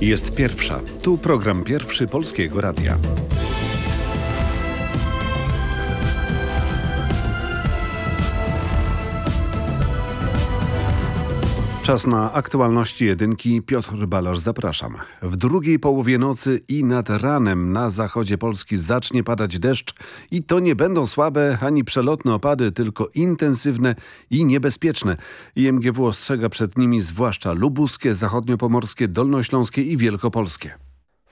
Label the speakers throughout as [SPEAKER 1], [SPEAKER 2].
[SPEAKER 1] Jest pierwsza. Tu program pierwszy Polskiego Radia. Czas na aktualności jedynki. Piotr Balasz, zapraszam. W drugiej połowie nocy i nad ranem na zachodzie Polski zacznie padać deszcz i to nie będą słabe ani przelotne opady, tylko intensywne i niebezpieczne. IMGW ostrzega przed nimi zwłaszcza lubuskie, zachodniopomorskie, dolnośląskie i wielkopolskie.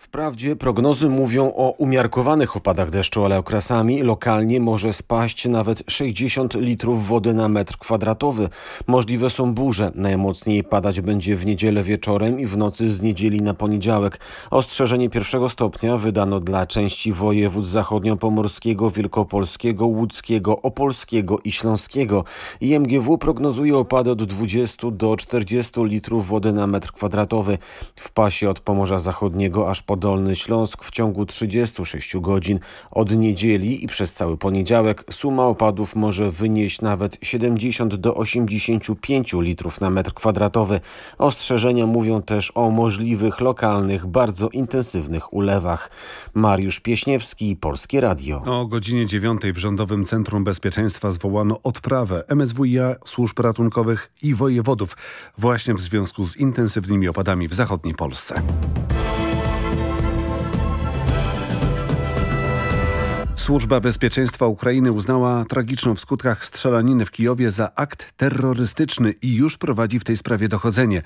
[SPEAKER 2] Wprawdzie prognozy mówią o umiarkowanych opadach deszczu, ale okresami lokalnie może spaść nawet 60 litrów wody na metr kwadratowy. Możliwe są burze. Najmocniej padać będzie w niedzielę wieczorem i w nocy z niedzieli na poniedziałek. Ostrzeżenie pierwszego stopnia wydano dla części województw zachodniopomorskiego, wielkopolskiego, łódzkiego, opolskiego i śląskiego. IMGW prognozuje opady od 20 do 40 litrów wody na metr kwadratowy. W pasie od Pomorza Zachodniego aż po Dolny Śląsk w ciągu 36 godzin. Od niedzieli i przez cały poniedziałek suma opadów może wynieść nawet 70 do 85 litrów na metr kwadratowy. Ostrzeżenia mówią też o możliwych lokalnych, bardzo intensywnych ulewach. Mariusz Pieśniewski, Polskie Radio.
[SPEAKER 1] O godzinie 9 w Rządowym Centrum Bezpieczeństwa zwołano odprawę MSWiA, służb ratunkowych i wojewodów właśnie w związku z intensywnymi opadami w zachodniej Polsce. Służba Bezpieczeństwa Ukrainy uznała tragiczną w skutkach strzelaniny w Kijowie za akt terrorystyczny i już prowadzi w tej sprawie dochodzenie.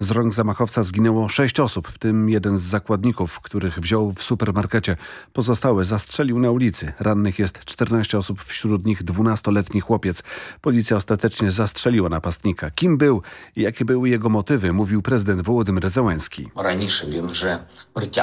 [SPEAKER 1] Z rąk zamachowca zginęło sześć osób, w tym jeden z zakładników, których wziął w supermarkecie. Pozostałe zastrzelił na ulicy. Rannych jest 14 osób, wśród nich 12-letni chłopiec. Policja ostatecznie zastrzeliła napastnika. Kim był i jakie były jego motywy, mówił prezydent Wołodymyr Zełenski.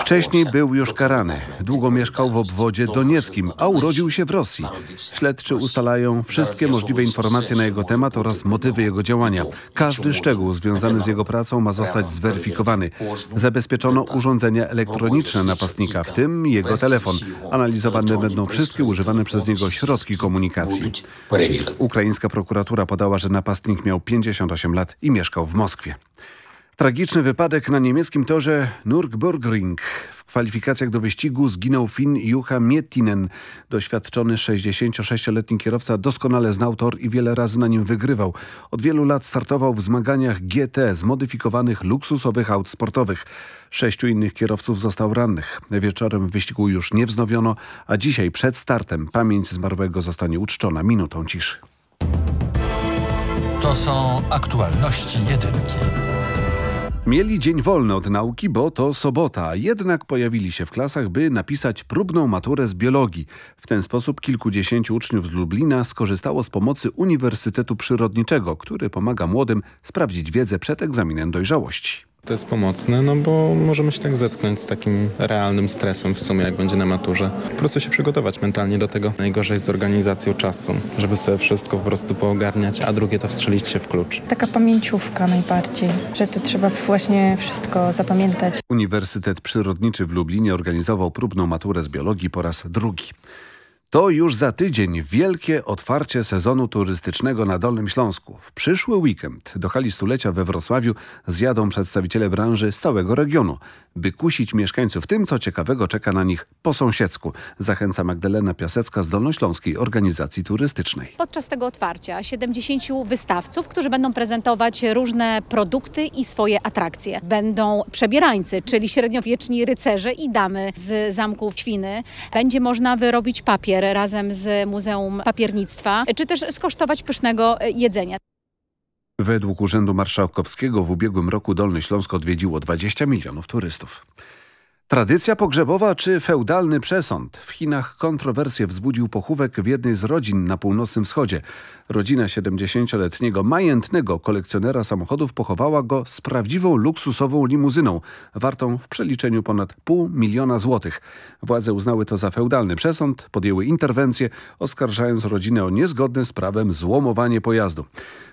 [SPEAKER 1] Wcześniej był już karany. Długo mieszkał w obwodzie donieckim, a urodził się w Rosji. Śledczy ustalają wszystkie możliwe informacje na jego temat oraz motywy jego działania. Każdy szczegół związany z jego pracą ma zostać zweryfikowany. Zabezpieczono urządzenia elektroniczne napastnika, w tym jego telefon. Analizowane będą wszystkie używane przez niego środki komunikacji. Ukraińska prokuratura podała, że napastnik miał 58 lat i mieszkał w Moskwie. Tragiczny wypadek na niemieckim torze Nürburgring. W kwalifikacjach do wyścigu zginął Finn Juha Miettinen. Doświadczony 66-letni kierowca doskonale znał tor i wiele razy na nim wygrywał. Od wielu lat startował w zmaganiach GT zmodyfikowanych luksusowych aut sportowych. Sześciu innych kierowców został rannych. Wieczorem wyścigu już nie wznowiono, a dzisiaj przed startem pamięć zmarłego zostanie uczczona minutą ciszy.
[SPEAKER 3] To są aktualności jedynki.
[SPEAKER 1] Mieli dzień wolny od nauki, bo to sobota, jednak pojawili się w klasach, by napisać próbną maturę z biologii. W ten sposób kilkudziesięciu uczniów z Lublina skorzystało z pomocy Uniwersytetu Przyrodniczego, który pomaga młodym sprawdzić wiedzę przed egzaminem dojrzałości.
[SPEAKER 4] To jest pomocne, no bo możemy się tak zetknąć z takim realnym stresem w sumie, jak będzie na maturze. Po prostu się przygotować mentalnie do tego. Najgorzej z organizacją czasu, żeby sobie wszystko po prostu poogarniać, a drugie to wstrzelić się w klucz.
[SPEAKER 5] Taka pamięciówka najbardziej, że to trzeba właśnie wszystko zapamiętać.
[SPEAKER 1] Uniwersytet Przyrodniczy w Lublinie organizował próbną maturę z biologii po raz drugi. To już za tydzień wielkie otwarcie sezonu turystycznego na Dolnym Śląsku. W przyszły weekend do hali stulecia we Wrocławiu zjadą przedstawiciele branży z całego regionu, by kusić mieszkańców tym, co ciekawego czeka na nich po sąsiedzku. Zachęca Magdalena Piasecka z Dolnośląskiej Organizacji Turystycznej.
[SPEAKER 6] Podczas tego otwarcia 70 wystawców, którzy będą prezentować różne produkty i swoje atrakcje. Będą przebierańcy, czyli średniowieczni rycerze i damy z zamków Świny. Będzie można wyrobić papier razem z Muzeum Papiernictwa, czy też skosztować pysznego jedzenia.
[SPEAKER 1] Według Urzędu Marszałkowskiego w ubiegłym roku Dolny Śląsk odwiedziło 20 milionów turystów. Tradycja pogrzebowa czy feudalny przesąd? W Chinach kontrowersję wzbudził pochówek w jednej z rodzin na północnym wschodzie. Rodzina 70-letniego majętnego kolekcjonera samochodów pochowała go z prawdziwą luksusową limuzyną, wartą w przeliczeniu ponad pół miliona złotych. Władze uznały to za feudalny przesąd, podjęły interwencję, oskarżając rodzinę o niezgodne z prawem złomowanie pojazdu.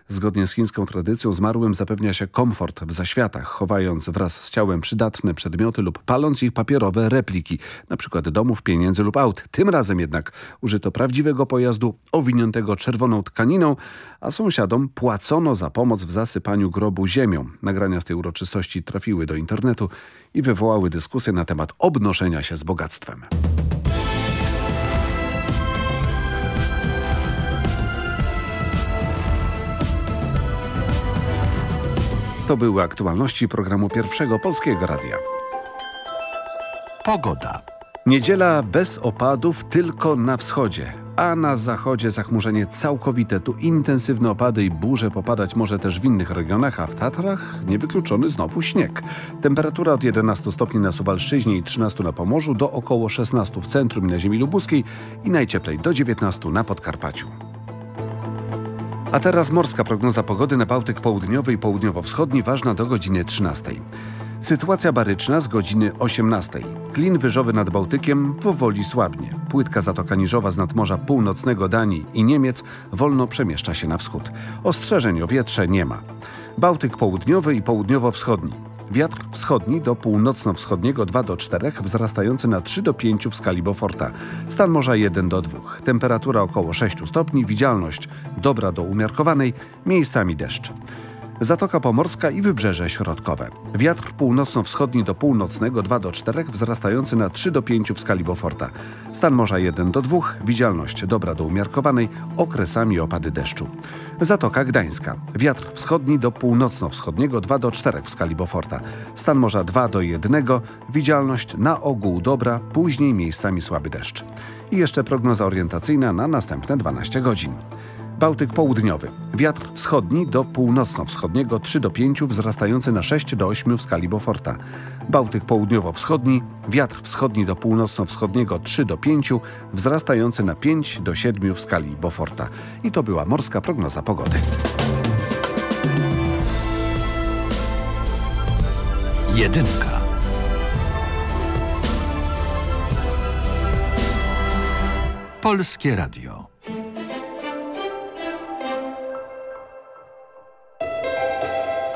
[SPEAKER 1] Zgodnie z chińską tradycją zmarłym zapewnia się komfort w zaświatach, chowając wraz z ciałem przydatne przedmioty lub paląc ich papierowe repliki, przykład domów, pieniędzy lub aut. Tym razem jednak użyto prawdziwego pojazdu owiniętego czerwoną tkaniną, a sąsiadom płacono za pomoc w zasypaniu grobu ziemią. Nagrania z tej uroczystości trafiły do internetu i wywołały dyskusję na temat obnoszenia się z bogactwem. To były aktualności programu Pierwszego Polskiego Radia.
[SPEAKER 3] Pogoda.
[SPEAKER 1] Niedziela bez opadów tylko na wschodzie, a na zachodzie zachmurzenie całkowite. Tu intensywne opady i burze popadać może też w innych regionach, a w Tatrach niewykluczony znowu śnieg. Temperatura od 11 stopni na Suwalszczyźnie i 13 na Pomorzu do około 16 w centrum i na ziemi lubuskiej i najcieplej do 19 na Podkarpaciu. A teraz morska prognoza pogody na Bałtyk Południowy i Południowo-Wschodni ważna do godziny 13. Sytuacja baryczna z godziny 18. Klin wyżowy nad Bałtykiem powoli słabnie. Płytka Zatoka Niżowa z nadmorza północnego Danii i Niemiec wolno przemieszcza się na wschód. Ostrzeżeń o wietrze nie ma. Bałtyk Południowy i Południowo-Wschodni. Wiatr wschodni do północno-wschodniego 2 do 4, wzrastający na 3 do 5 w skali Beauforta. Stan morza 1 do 2. Temperatura około 6 stopni, widzialność dobra do umiarkowanej, miejscami deszcz. Zatoka Pomorska i Wybrzeże Środkowe. Wiatr północno-wschodni do północnego 2 do 4, wzrastający na 3 do 5 w skali Beauforta. Stan morza 1 do 2, widzialność dobra do umiarkowanej, okresami opady deszczu. Zatoka Gdańska. Wiatr wschodni do północno-wschodniego 2 do 4 w skali Beauforta. Stan morza 2 do 1, widzialność na ogół dobra, później miejscami słaby deszcz. I jeszcze prognoza orientacyjna na następne 12 godzin. Bałtyk Południowy. Wiatr wschodni do północno-wschodniego 3 do 5, wzrastający na 6 do 8 w skali Beauforta. Bałtyk Południowo-Wschodni. Wiatr wschodni do północno-wschodniego 3 do 5, wzrastający na 5 do 7 w skali Beauforta. I to była morska prognoza pogody.
[SPEAKER 3] Jedynka. Polskie Radio.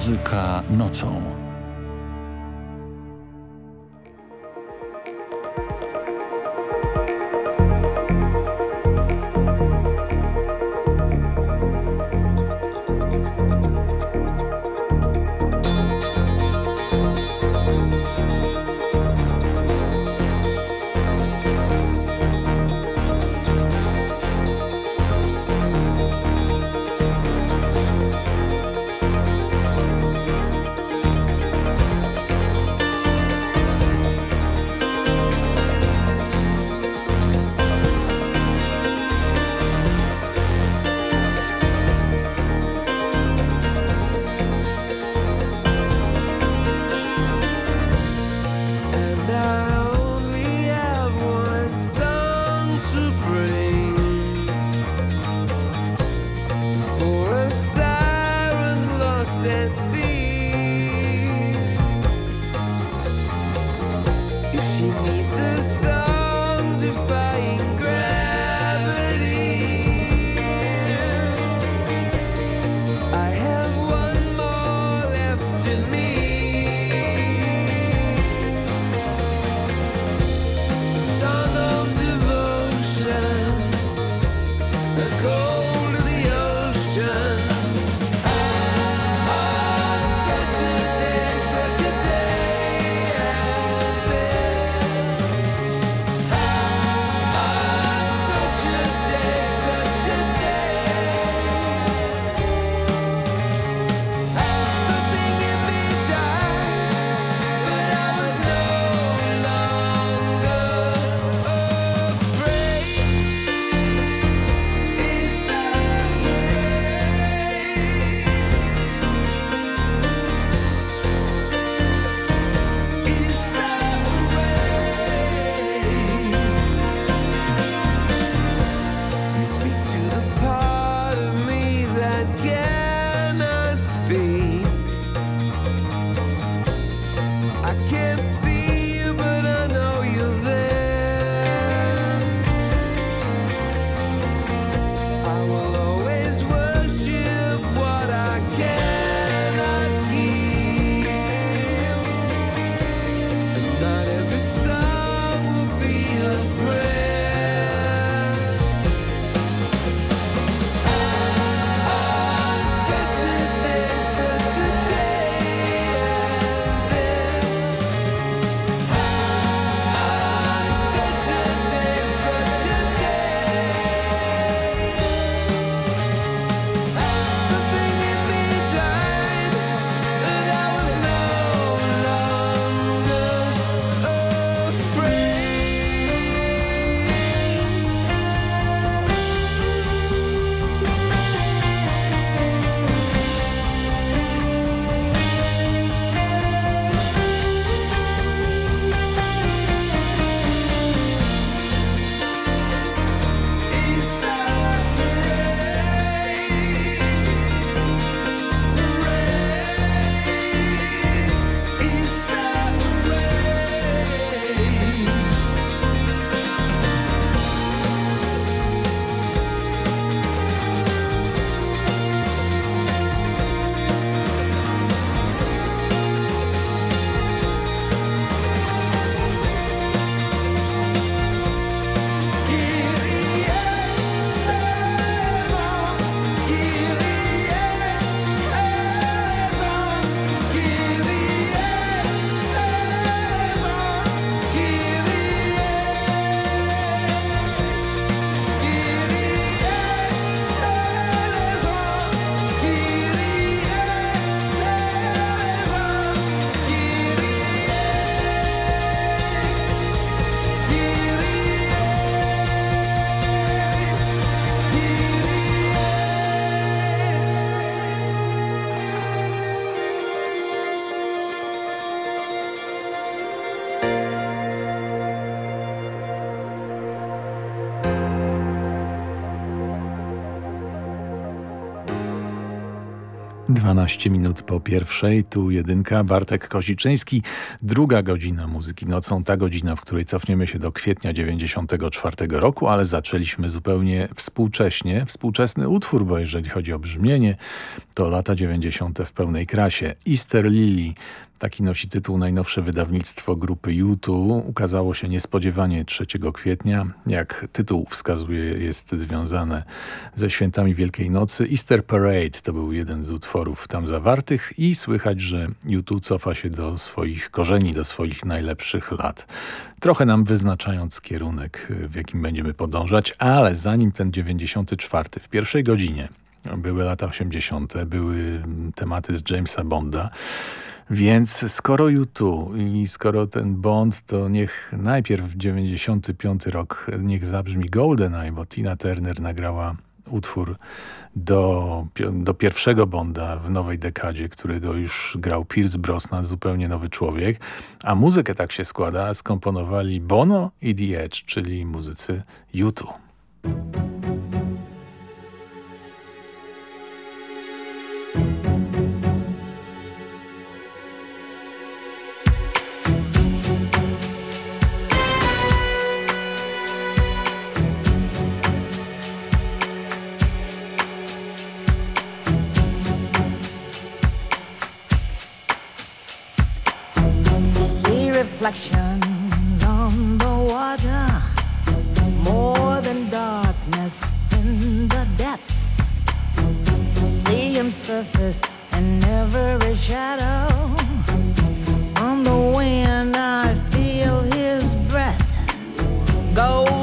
[SPEAKER 3] Muzyka nocą.
[SPEAKER 7] 12 minut po pierwszej, tu jedynka, Bartek Koziczyński. Druga godzina muzyki nocą, ta godzina, w której cofniemy się do kwietnia 94 roku, ale zaczęliśmy zupełnie współcześnie. Współczesny utwór, bo jeżeli chodzi o brzmienie, to lata 90 w pełnej krasie. Easter Lily Taki nosi tytuł najnowsze wydawnictwo grupy U2. Ukazało się niespodziewanie 3 kwietnia. Jak tytuł wskazuje jest związane ze świętami Wielkiej Nocy. Easter Parade to był jeden z utworów tam zawartych i słychać, że U2 cofa się do swoich korzeni, do swoich najlepszych lat. Trochę nam wyznaczając kierunek, w jakim będziemy podążać, ale zanim ten 94 w pierwszej godzinie były lata 80., były tematy z Jamesa Bonda, więc skoro YouTube i skoro ten Bond, to niech najpierw 95 rok, niech zabrzmi GoldenEye, bo Tina Turner nagrała utwór do, do pierwszego Bonda w nowej dekadzie, którego już grał Pierce Brosnan, zupełnie nowy człowiek. A muzykę tak się składa, skomponowali Bono i The Edge, czyli muzycy YouTube.
[SPEAKER 8] Reflections on the water, more than darkness in the depths. See him surface in every shadow. On the wind, I feel his breath. Golden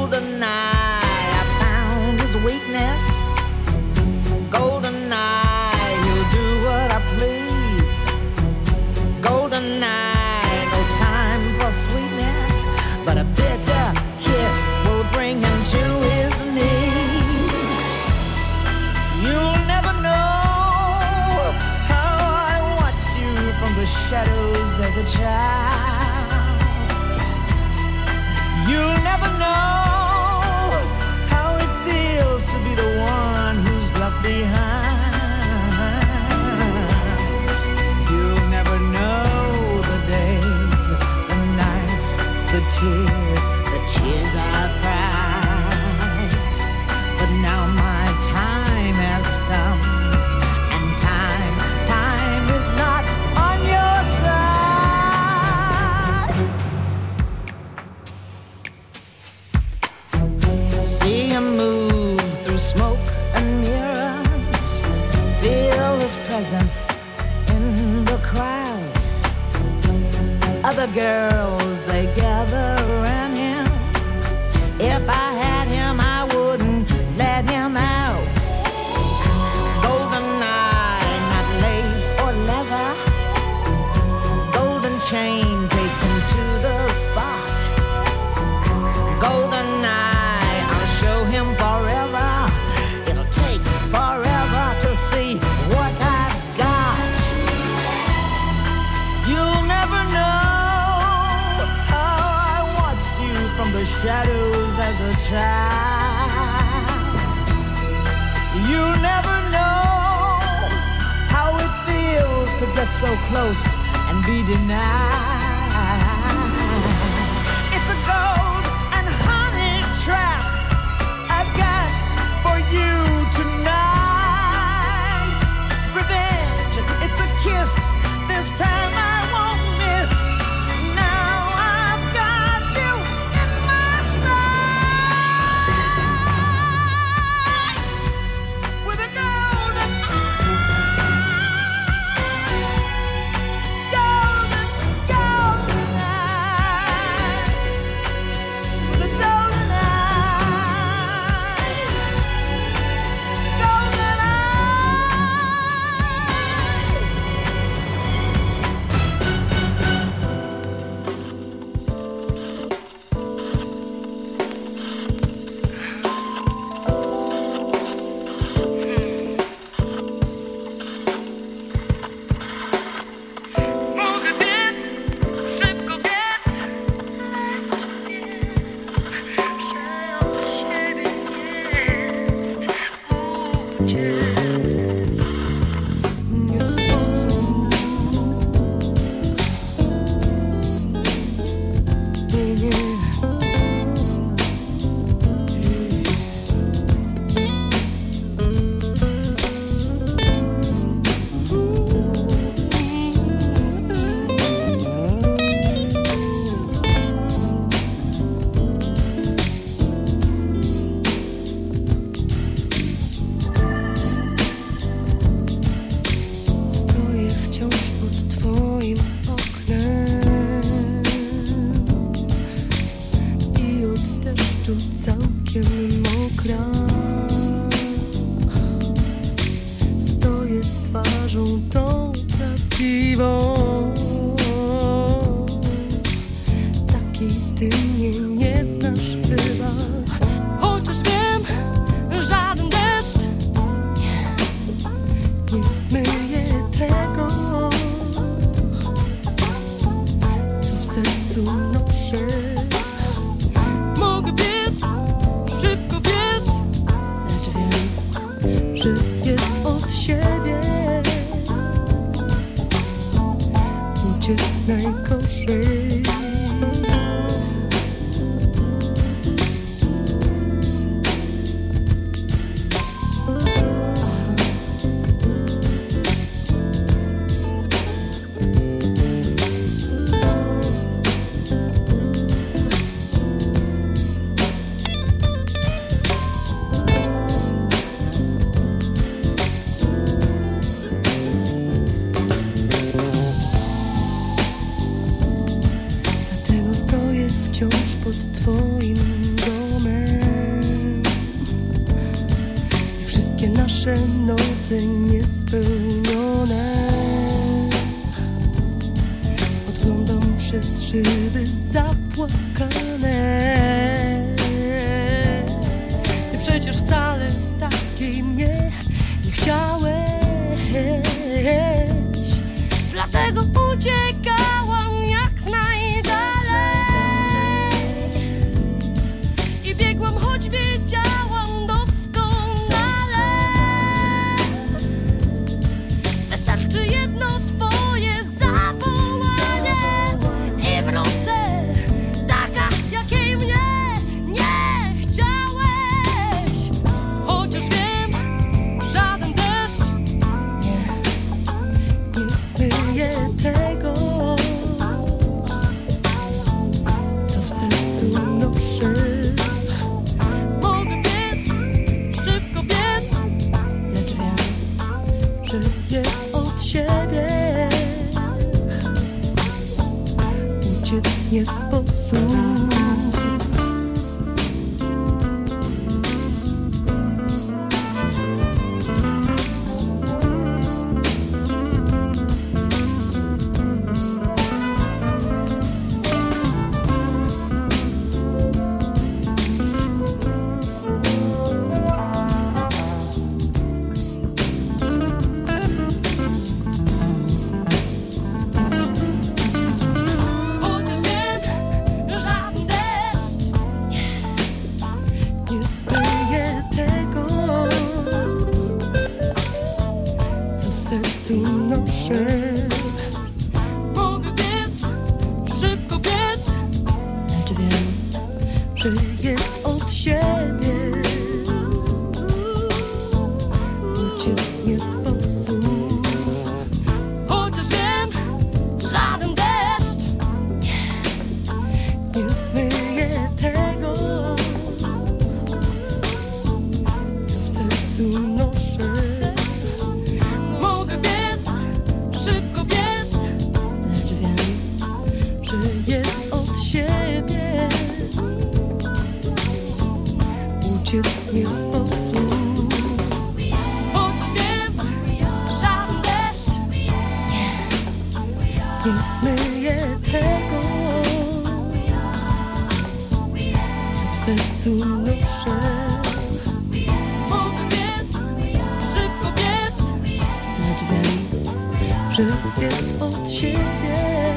[SPEAKER 9] że jest od siebie.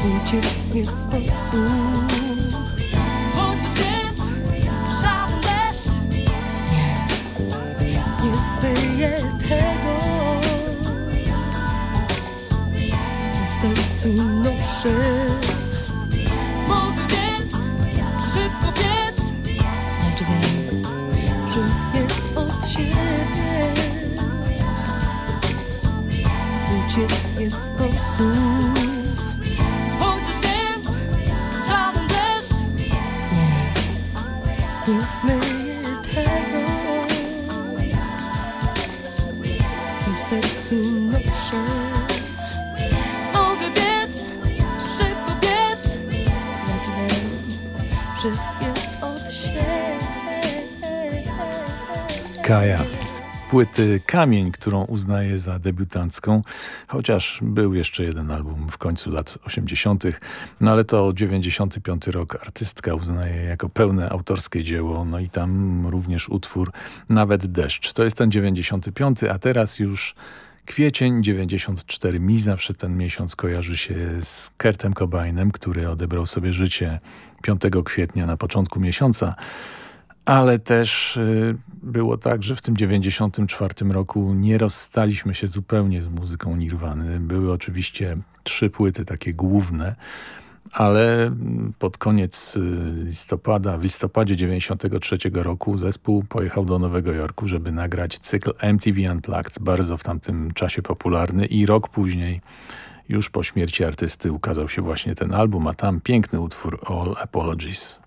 [SPEAKER 9] Uciec nie sposób. Chociaż wiem, żaden deszcz nie, nie
[SPEAKER 7] zbyje. płyty Kamień, którą uznaje za debiutancką, chociaż był jeszcze jeden album w końcu lat 80., no ale to 95 rok artystka uznaje jako pełne autorskie dzieło, no i tam również utwór Nawet deszcz. To jest ten 95, a teraz już Kwiecień 94. Mi zawsze ten miesiąc kojarzy się z Kurtem Cobainem, który odebrał sobie życie 5 kwietnia na początku miesiąca.
[SPEAKER 10] Ale też y, było tak, że w tym 94 roku nie rozstaliśmy się zupełnie z muzyką Nirwany. Były oczywiście trzy płyty takie główne, ale pod koniec y, listopada, w listopadzie 93 roku zespół pojechał do Nowego Jorku, żeby nagrać cykl MTV Unplugged, bardzo w tamtym czasie popularny i rok później już po śmierci artysty ukazał się właśnie ten album, a tam piękny utwór All Apologies.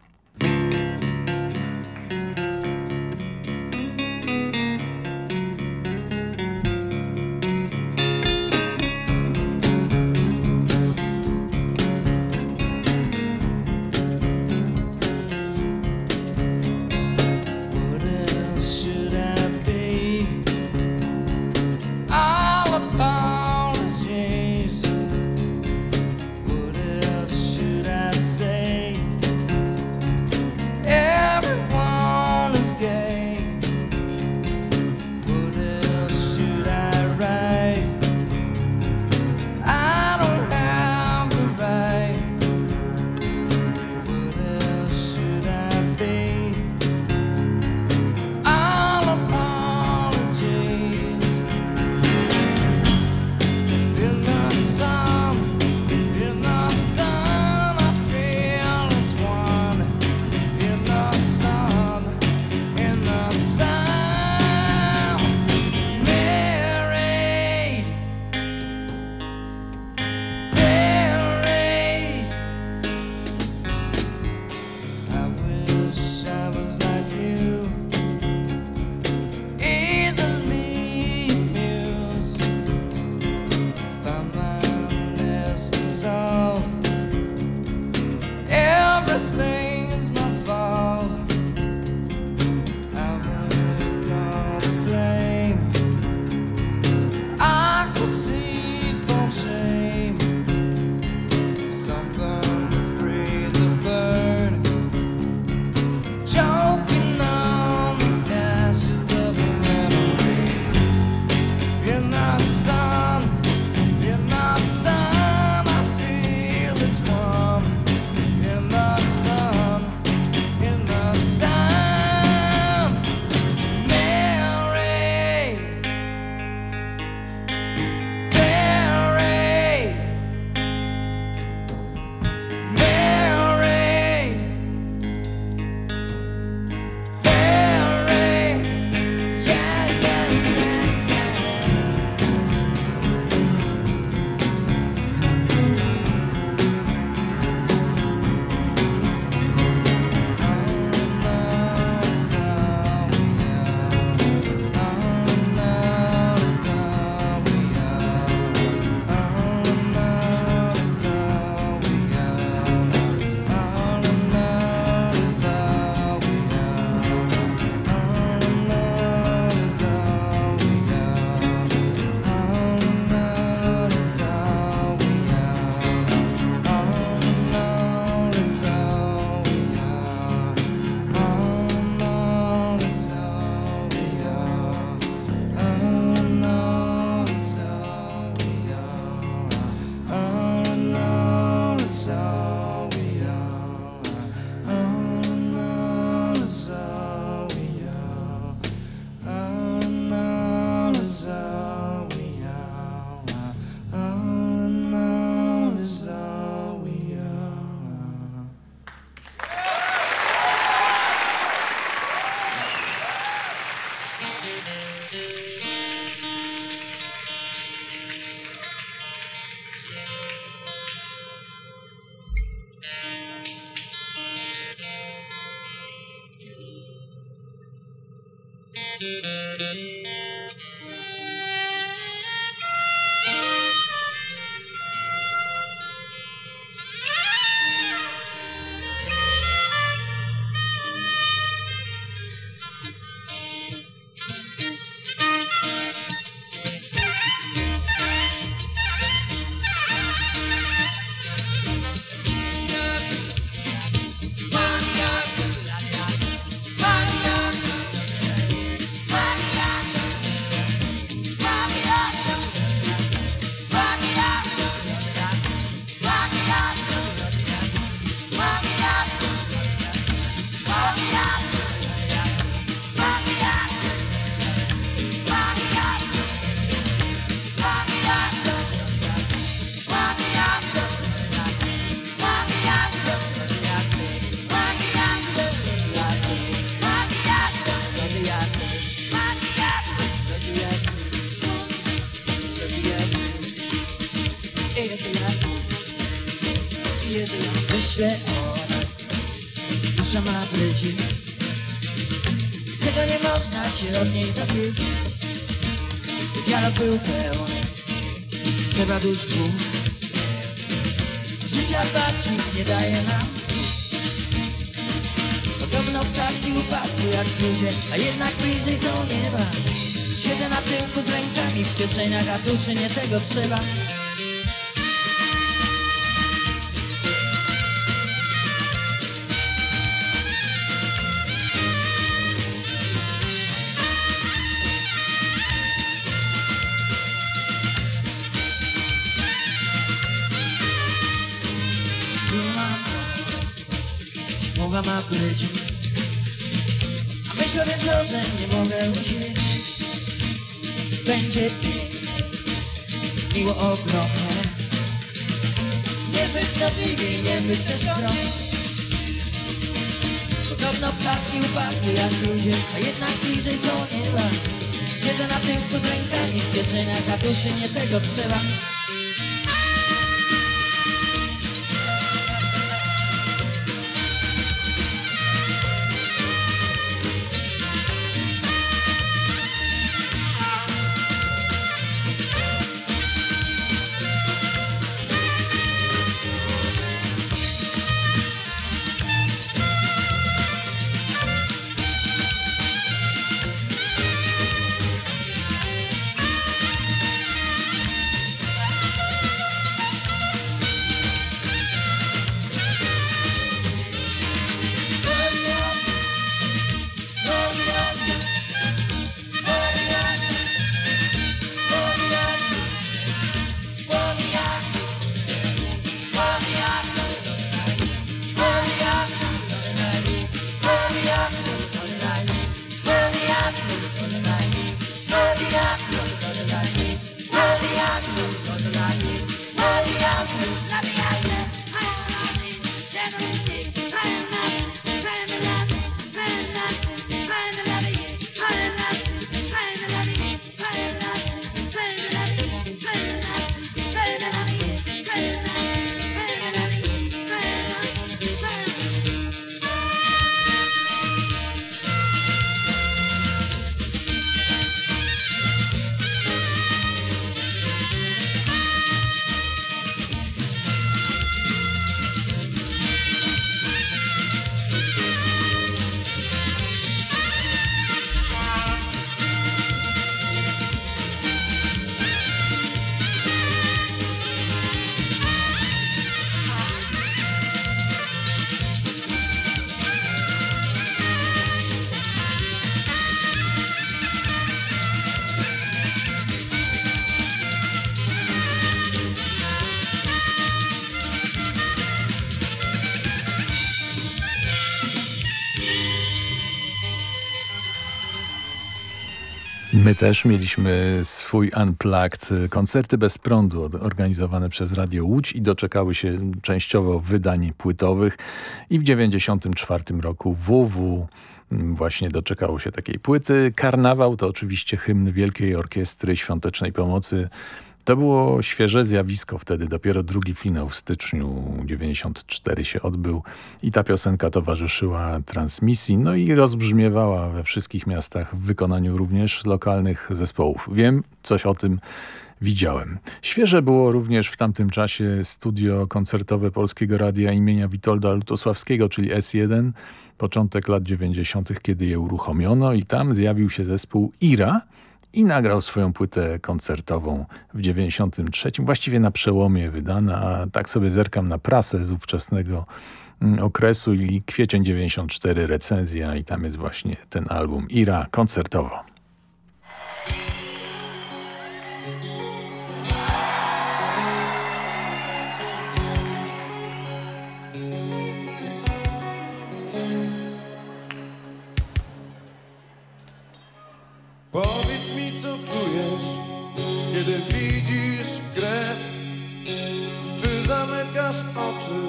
[SPEAKER 11] Dusz dwóch Życia bardziej nie daje nam. Podobno ptaki upadły jak ludzie A jednak bliżej są nieba. Siedzę na tyłku z rękami w kieszeniach A duszy nie tego trzeba ma być myślę więc, że nie mogę uciec. Będzie pięknie Miło ogromnie Niezbyt cnotliwie, niezbyt też skromnie Podobno ptaki upadły jak ludzie A jednak bliżej są nieba Siedzę na tyłku z rękami w kieszeniach A duszy nie tego trzeba
[SPEAKER 7] Też mieliśmy swój Unplugged, koncerty bez prądu organizowane przez Radio Łódź i doczekały się częściowo wydań płytowych i w 1994 roku WW właśnie doczekało się takiej płyty. Karnawał to oczywiście hymn Wielkiej Orkiestry Świątecznej Pomocy to było świeże zjawisko wtedy, dopiero drugi finał w styczniu 94 się odbył i ta piosenka towarzyszyła transmisji, no i rozbrzmiewała we wszystkich miastach w wykonaniu również lokalnych zespołów. Wiem, coś o tym widziałem. Świeże było również w tamtym czasie studio koncertowe Polskiego Radia imienia Witolda Lutosławskiego, czyli S1, początek lat 90., kiedy je uruchomiono i tam zjawił się zespół Ira, i nagrał swoją płytę koncertową w 93, właściwie na przełomie wydana, a tak sobie zerkam na prasę z ówczesnego okresu i kwiecień 94 recenzja i tam jest właśnie ten album Ira koncertowo.
[SPEAKER 12] Kiedy widzisz krew, czy zamykasz oczy,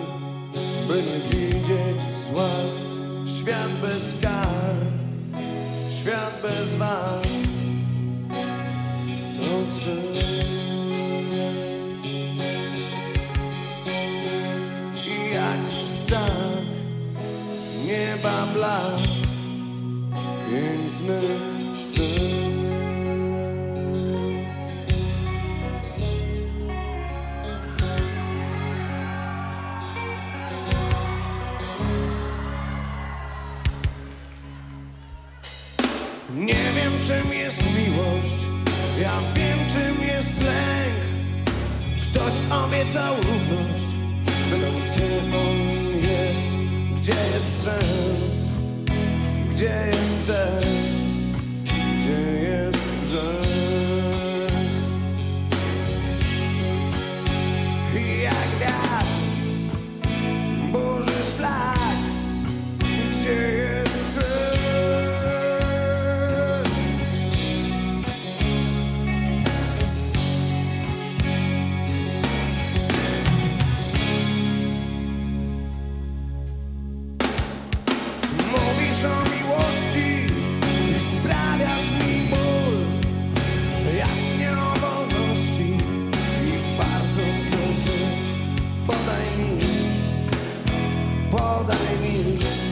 [SPEAKER 12] by nie widzieć zła? Świat bez kar, świat bez wad, to sen. I jak tak nieba blask, piękny. obiecał równość. Pytam, gdzie on jest, gdzie jest sens, gdzie jest cel? podaj mi, podaj mi.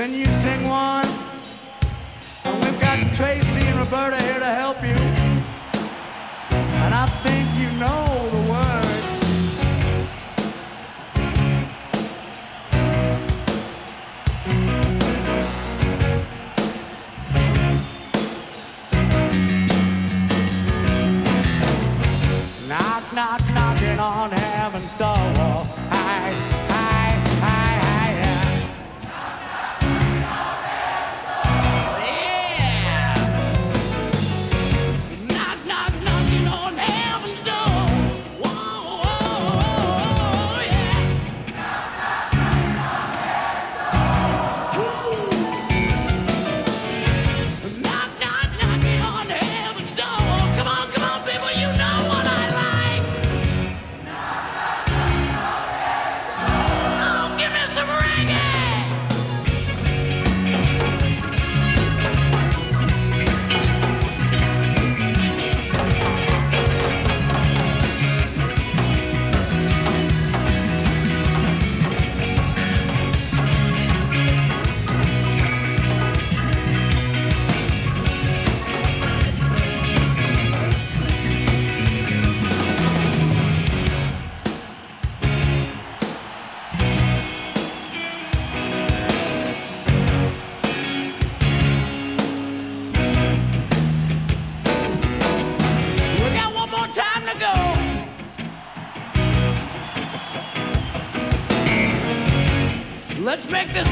[SPEAKER 13] Then you sing one. And we've got Tracy and Roberta here to help you. And I think you know the words. Knock, knock, knocking on heaven's door.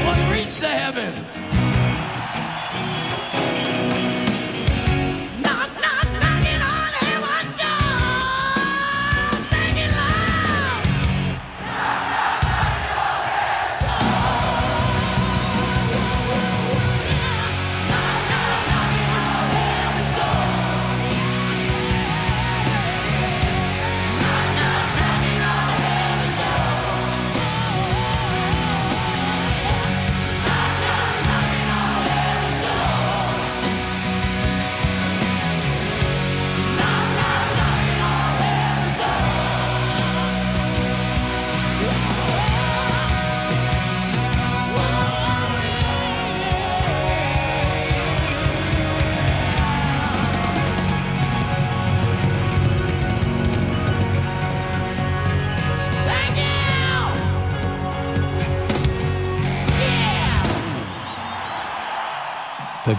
[SPEAKER 13] One reach the heavens.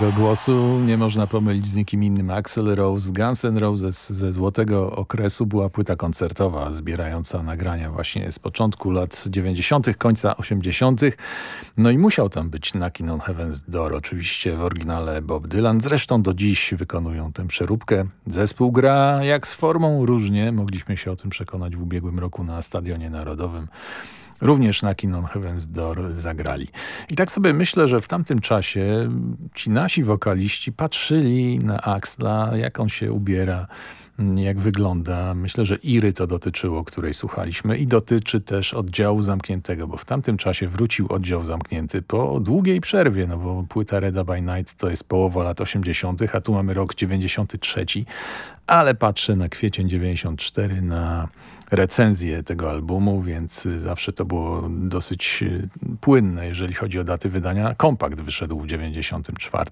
[SPEAKER 7] Tego głosu nie można pomylić z nikim innym. Axel Rose, Guns N' Roses ze złotego okresu była płyta koncertowa zbierająca nagrania właśnie z początku lat 90., końca 80. No i musiał tam być Knockin' on Heaven's Door, oczywiście w oryginale Bob Dylan. Zresztą do dziś wykonują tę przeróbkę. Zespół gra jak z formą różnie. Mogliśmy się o tym przekonać w ubiegłym roku na Stadionie Narodowym. Również na Kinon Heaven's Door zagrali. I tak sobie myślę, że w tamtym czasie ci nasi wokaliści patrzyli na Axla, jak on się ubiera, jak wygląda. Myślę, że Iry to dotyczyło, której słuchaliśmy i dotyczy też oddziału zamkniętego, bo w tamtym czasie wrócił oddział zamknięty po długiej przerwie, no bo płyta Reda by Night to jest połowa lat 80., a tu mamy rok 93, ale patrzę na kwiecień 94, na recenzję tego albumu, więc zawsze to było dosyć y, płynne, jeżeli chodzi o daty wydania. Kompakt wyszedł w 94.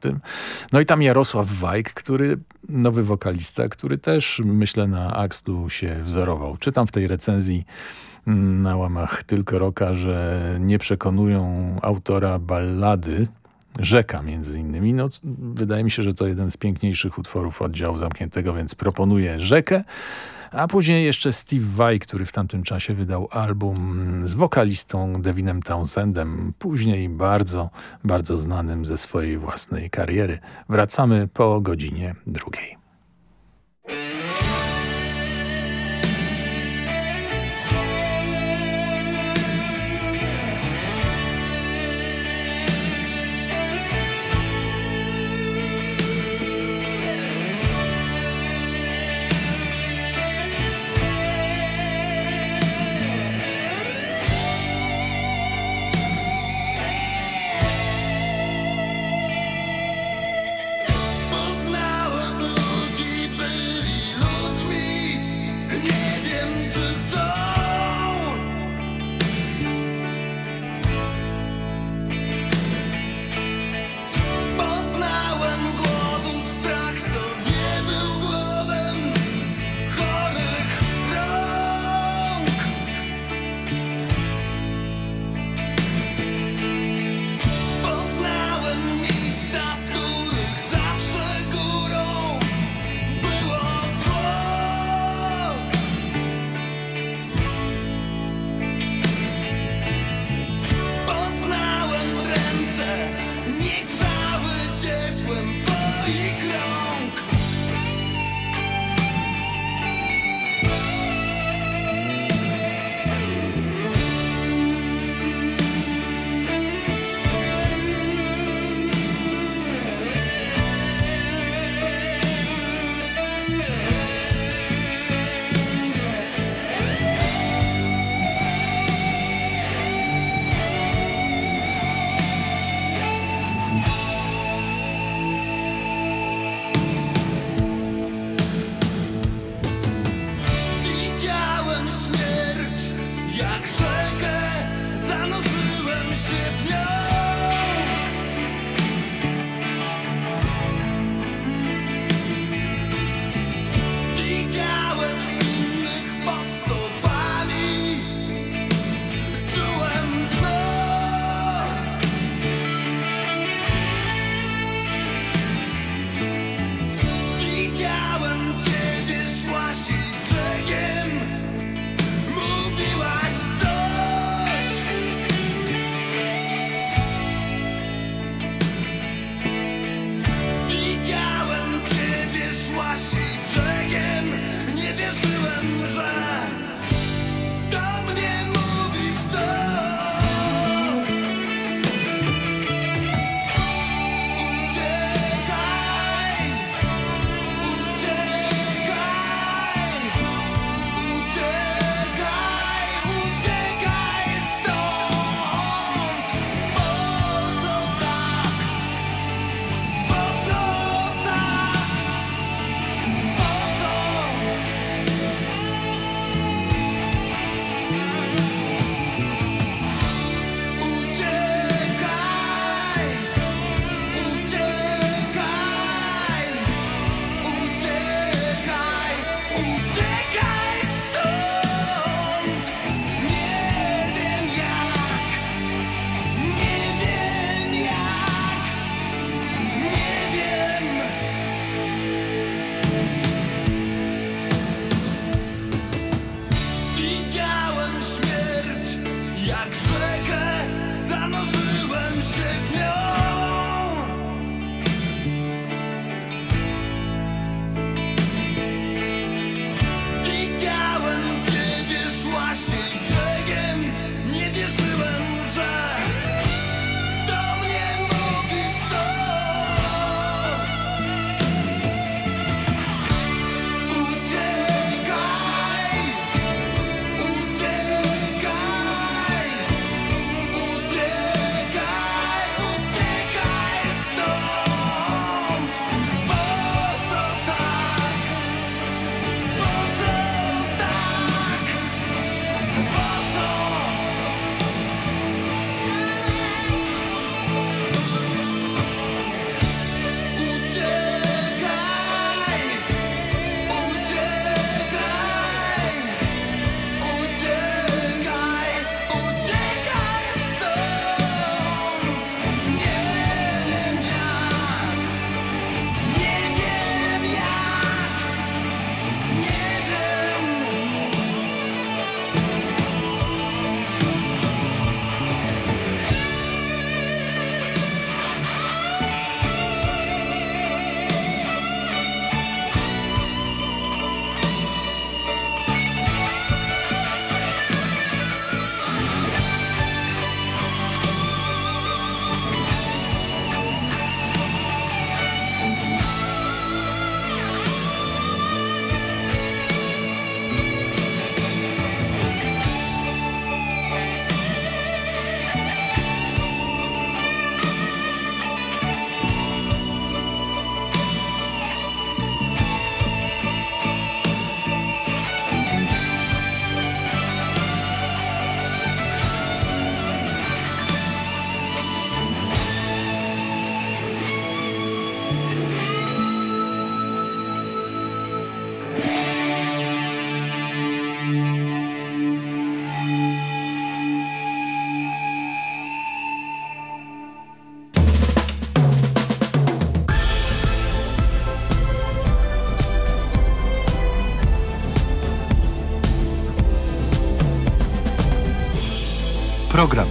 [SPEAKER 7] No i tam Jarosław Wajk, który, nowy wokalista, który też myślę na Axlu się wzorował. Czytam w tej recenzji mm, na łamach Tylko Roka, że nie przekonują autora ballady, Rzeka między innymi. No, wydaje mi się, że to jeden z piękniejszych utworów oddziału zamkniętego, więc proponuję Rzekę. A później jeszcze Steve Vai, który w tamtym czasie wydał album z wokalistą Devinem Townsendem, później bardzo, bardzo znanym ze swojej własnej kariery. Wracamy po godzinie drugiej.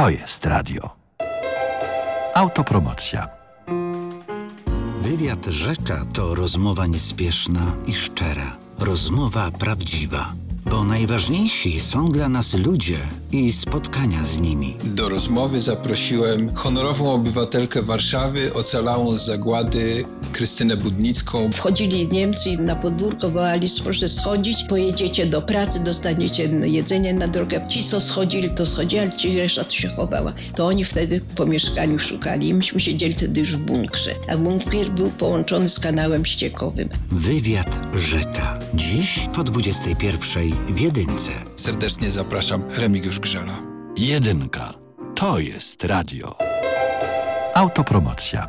[SPEAKER 14] To
[SPEAKER 15] jest radio. Autopromocja.
[SPEAKER 16] Wywiad Rzecza to rozmowa niespieszna i szczera. Rozmowa prawdziwa. Bo najważniejsi są dla nas ludzie i spotkania z nimi.
[SPEAKER 17] Do rozmowy zaprosiłem honorową obywatelkę Warszawy, ocalałą z zagłady Krystynę Budnicką.
[SPEAKER 18] Wchodzili Niemcy na podwórko wołali, proszę schodzić, pojedziecie do pracy, dostaniecie jedzenie na drogę. Ci, co schodzili, to schodzili, ale ci reszta to się chowała. To oni wtedy po mieszkaniu szukali i myśmy siedzieli wtedy już w bunkrze. A bunkier był połączony z kanałem ściekowym.
[SPEAKER 16] Wywiad Rzecza. Dziś po 21 w Jedynce.
[SPEAKER 17] Serdecznie zapraszam Remigiusz Grzela.
[SPEAKER 15] Jedynka. To jest radio. Autopromocja.